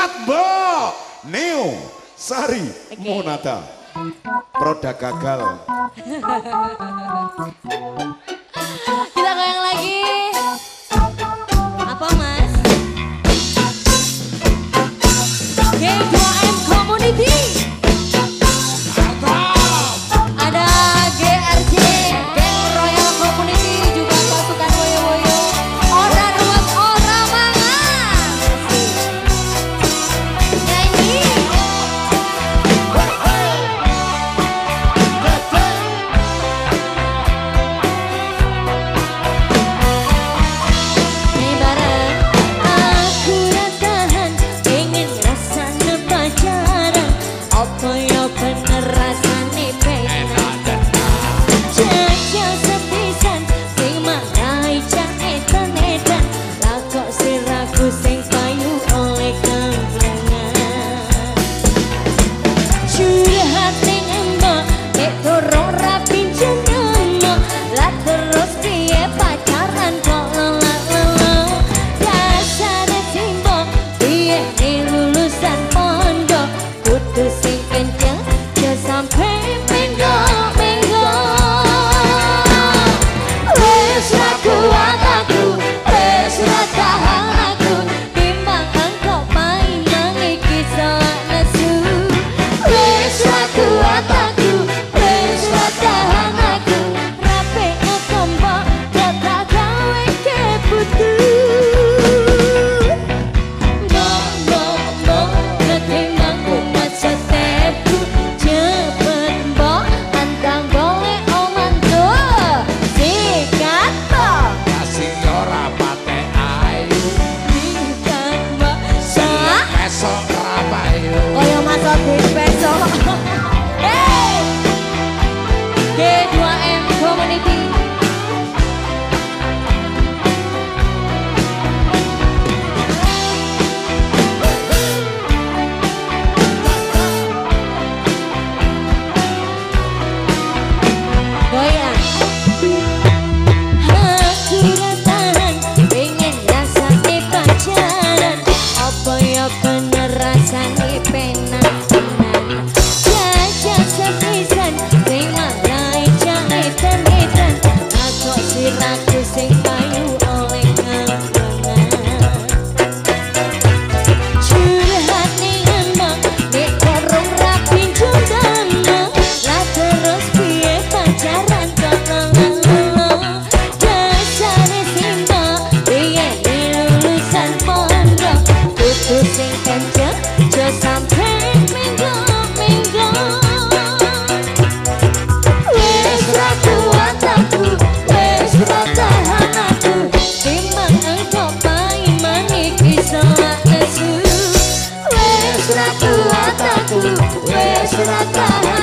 Fatbo Neo Sari okay. Monata. Produk gagal. Kita goyang lagi. G2M Community sudah kalah